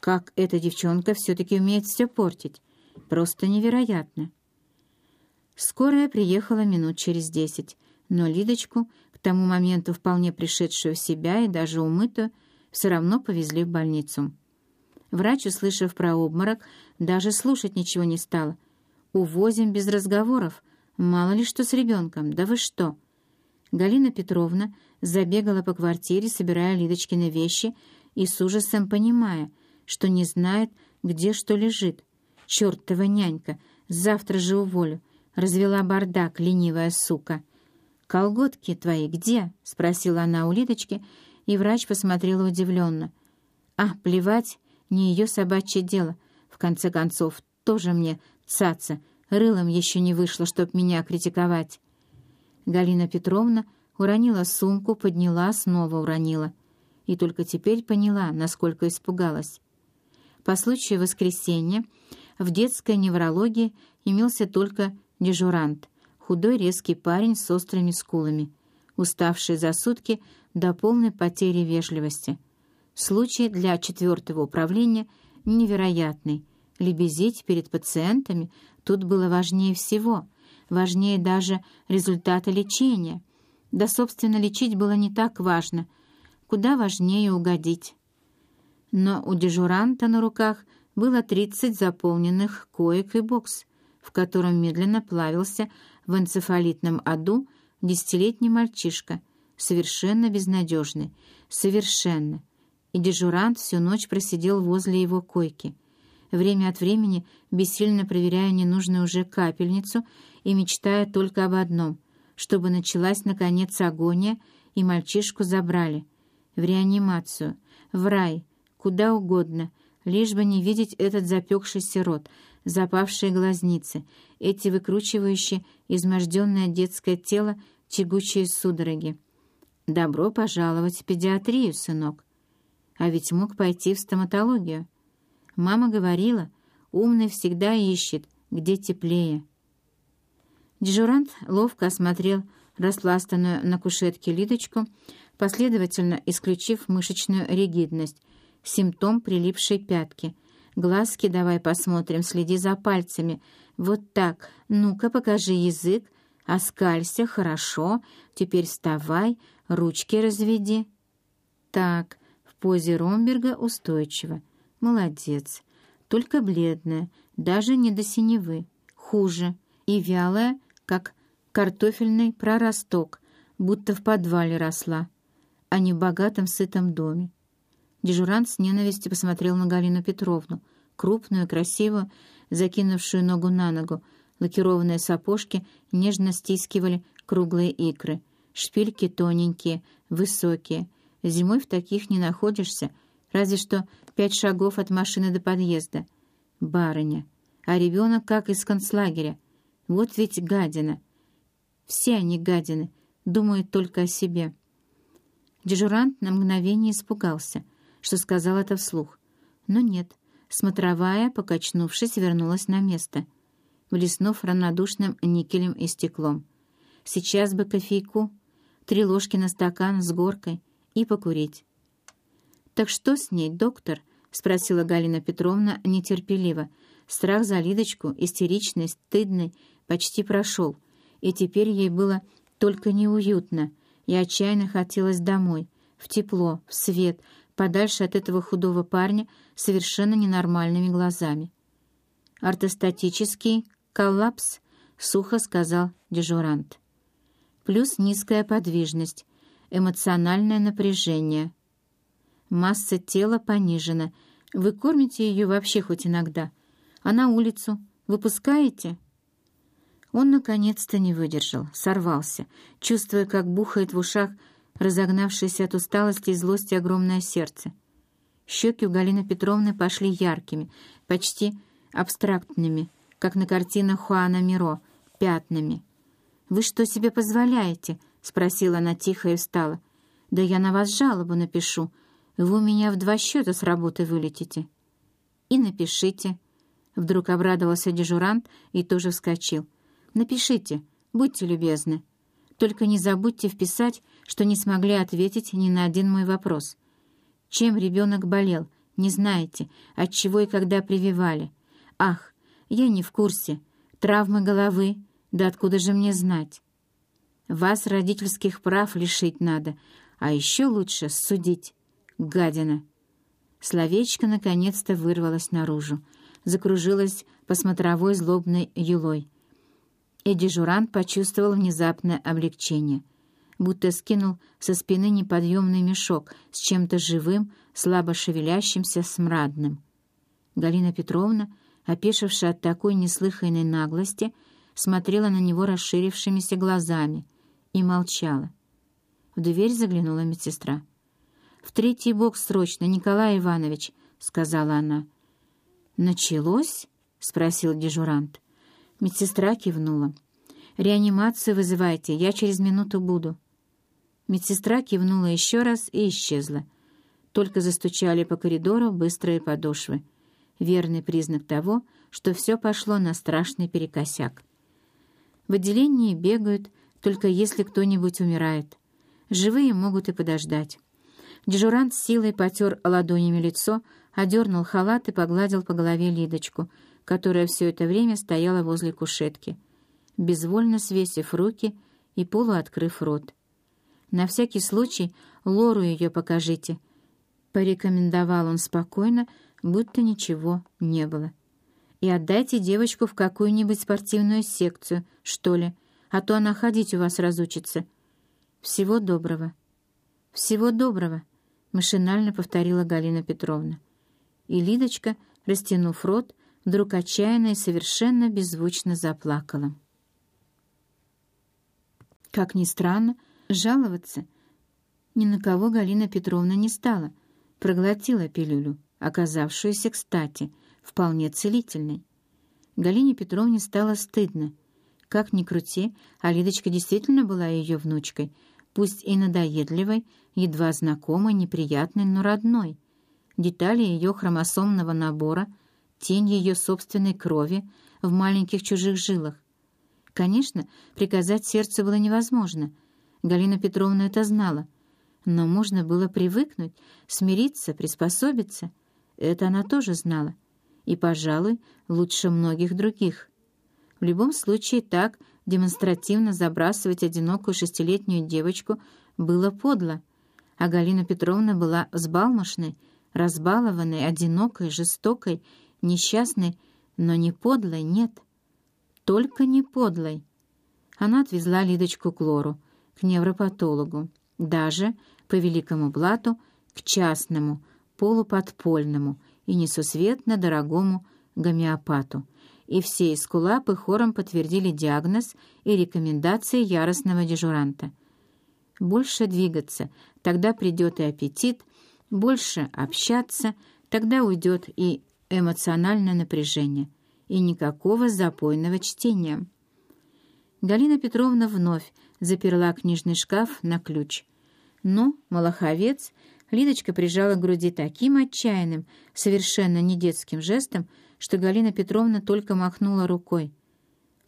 Как эта девчонка все-таки умеет все портить. Просто невероятно. Скорая приехала минут через десять, но Лидочку, к тому моменту вполне пришедшую в себя и даже умытую, все равно повезли в больницу. Врач, услышав про обморок, даже слушать ничего не стала. «Увозим без разговоров. Мало ли что с ребенком. Да вы что?» Галина Петровна забегала по квартире, собирая Лидочкины вещи и с ужасом понимая, что не знает, где что лежит. «Чертова нянька! Завтра же уволю!» Развела бардак, ленивая сука. «Колготки твои где?» — спросила она у Лидочки, и врач посмотрела удивленно. «А, плевать, не ее собачье дело. В конце концов, тоже мне цаца, рылом еще не вышло, чтоб меня критиковать». Галина Петровна уронила сумку, подняла, снова уронила. И только теперь поняла, насколько испугалась. По случаю воскресенья в детской неврологии имелся только дежурант, худой резкий парень с острыми скулами, уставший за сутки до полной потери вежливости. Случай для четвертого управления невероятный. Лебезить перед пациентами тут было важнее всего, важнее даже результата лечения. Да, собственно, лечить было не так важно, куда важнее угодить. Но у дежуранта на руках было 30 заполненных коек и бокс, в котором медленно плавился в энцефалитном аду десятилетний мальчишка, совершенно безнадежный, совершенно. И дежурант всю ночь просидел возле его койки, время от времени бессильно проверяя ненужную уже капельницу и мечтая только об одном — чтобы началась, наконец, агония, и мальчишку забрали. В реанимацию, в рай, куда угодно, лишь бы не видеть этот запекшийся рот, запавшие глазницы, эти выкручивающие изможденное детское тело тягучие судороги. «Добро пожаловать в педиатрию, сынок!» А ведь мог пойти в стоматологию. Мама говорила, умный всегда ищет, где теплее. Дежурант ловко осмотрел распластанную на кушетке Лидочку, последовательно исключив мышечную ригидность, симптом прилипшей пятки. «Глазки давай посмотрим, следи за пальцами. Вот так. Ну-ка, покажи язык. Оскалься, хорошо. Теперь вставай, ручки разведи». «Так, в позе Ромберга устойчиво. Молодец. Только бледная, даже не до синевы. Хуже. И вялая, как картофельный проросток, будто в подвале росла, а не в богатом сытом доме. Дежурант с ненавистью посмотрел на Галину Петровну, крупную, красивую, закинувшую ногу на ногу. Лакированные сапожки нежно стискивали круглые икры. Шпильки тоненькие, высокие. Зимой в таких не находишься, разве что пять шагов от машины до подъезда. Барыня. А ребенок как из концлагеря. Вот ведь гадина. Все они гадины, думают только о себе. Дежурант на мгновение испугался, что сказал это вслух. Но нет, смотровая, покачнувшись, вернулась на место, блеснув равнодушным никелем и стеклом. Сейчас бы кофейку, три ложки на стакан с горкой и покурить. «Так что с ней, доктор?» — спросила Галина Петровна нетерпеливо. Страх за Лидочку, истеричный, стыдный, почти прошел, и теперь ей было только неуютно, и отчаянно хотелось домой, в тепло, в свет, подальше от этого худого парня совершенно ненормальными глазами. «Ортостатический коллапс», — сухо сказал дежурант. «Плюс низкая подвижность, эмоциональное напряжение. Масса тела понижена. Вы кормите ее вообще хоть иногда? А на улицу выпускаете?» Он наконец-то не выдержал, сорвался, чувствуя, как бухает в ушах разогнавшееся от усталости и злости огромное сердце. Щеки у Галины Петровны пошли яркими, почти абстрактными, как на картинах Хуана Миро, пятнами. «Вы что себе позволяете?» — спросила она тихо и встала. «Да я на вас жалобу напишу. Вы у меня в два счета с работы вылетите». «И напишите». Вдруг обрадовался дежурант и тоже вскочил. Напишите, будьте любезны. Только не забудьте вписать, что не смогли ответить ни на один мой вопрос. Чем ребенок болел, не знаете, от чего и когда прививали. Ах, я не в курсе. Травмы головы, да откуда же мне знать? Вас родительских прав лишить надо, а еще лучше судить. Гадина!» Словечко наконец-то вырвалось наружу, закружилось по смотровой злобной юлой. И дежурант почувствовал внезапное облегчение, будто скинул со спины неподъемный мешок с чем-то живым, слабо шевелящимся, смрадным. Галина Петровна, опешившая от такой неслыханной наглости, смотрела на него расширившимися глазами и молчала. В дверь заглянула медсестра. «В третий бокс срочно, Николай Иванович», — сказала она. «Началось?» — спросил дежурант. Медсестра кивнула. «Реанимацию вызывайте, я через минуту буду». Медсестра кивнула еще раз и исчезла. Только застучали по коридору быстрые подошвы. Верный признак того, что все пошло на страшный перекосяк. В отделении бегают, только если кто-нибудь умирает. Живые могут и подождать. Дежурант силой потер ладонями лицо, одернул халат и погладил по голове Лидочку, которая все это время стояла возле кушетки, безвольно свесив руки и полуоткрыв рот. «На всякий случай Лору ее покажите», — порекомендовал он спокойно, будто ничего не было. «И отдайте девочку в какую-нибудь спортивную секцию, что ли, а то она ходить у вас разучится. Всего доброго». «Всего доброго», — машинально повторила Галина Петровна. И Лидочка, растянув рот, вдруг отчаянно и совершенно беззвучно заплакала. Как ни странно, жаловаться ни на кого Галина Петровна не стала, проглотила пилюлю, оказавшуюся, кстати, вполне целительной. Галине Петровне стало стыдно. Как ни крути, а Лидочка действительно была ее внучкой, пусть и надоедливой, едва знакомой, неприятной, но родной. Детали ее хромосомного набора, тень ее собственной крови в маленьких чужих жилах. Конечно, приказать сердцу было невозможно. Галина Петровна это знала. Но можно было привыкнуть, смириться, приспособиться. Это она тоже знала. И, пожалуй, лучше многих других. В любом случае так демонстративно забрасывать одинокую шестилетнюю девочку было подло, а Галина Петровна была взбалмошной, разбалованной, одинокой, жестокой, несчастной, но не подлой, нет, только не подлой. Она отвезла Лидочку к Лору, к невропатологу, даже, по великому блату, к частному, полуподпольному и несусветно дорогому гомеопату — и все эскулапы хором подтвердили диагноз и рекомендации яростного дежуранта. Больше двигаться, тогда придет и аппетит, больше общаться, тогда уйдет и эмоциональное напряжение, и никакого запойного чтения. Галина Петровна вновь заперла книжный шкаф на ключ. Но Малаховец Лидочка прижала к груди таким отчаянным, совершенно недетским жестом, что Галина Петровна только махнула рукой.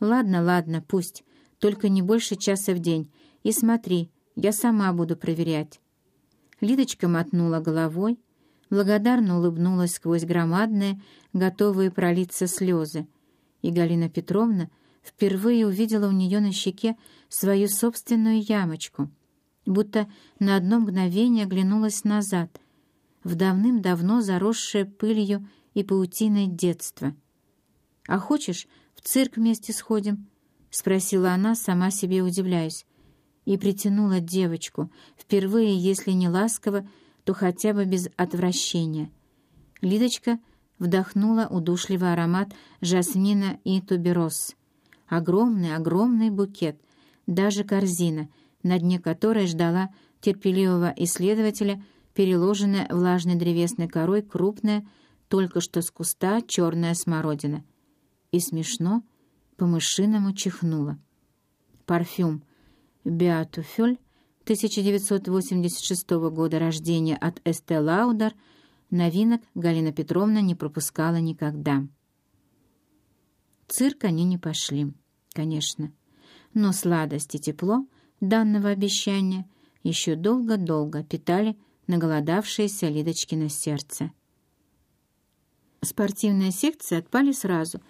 «Ладно, ладно, пусть, только не больше часа в день. И смотри, я сама буду проверять». Лидочка мотнула головой, благодарно улыбнулась сквозь громадные, готовые пролиться слезы. И Галина Петровна впервые увидела у нее на щеке свою собственную ямочку, будто на одно мгновение оглянулась назад, в давным-давно заросшее пылью и паутиной детства. «А хочешь, в цирк вместе сходим?» — спросила она, сама себе удивляясь, и притянула девочку, впервые, если не ласково, то хотя бы без отвращения. Лидочка вдохнула удушливый аромат жасмина и тубероз. Огромный, огромный букет, даже корзина, на дне которой ждала терпеливого исследователя, переложенная влажной древесной корой крупная, только что с куста черная смородина. И смешно по-мышиному чихнула. Парфюм «Беатуфюль» 1986 года рождения от Эсте Лаудер новинок Галина Петровна не пропускала никогда. цирк они не пошли, конечно, но сладость и тепло данного обещания еще долго-долго питали наголодавшееся Лидочкино сердце. Спортивные секции отпали сразу,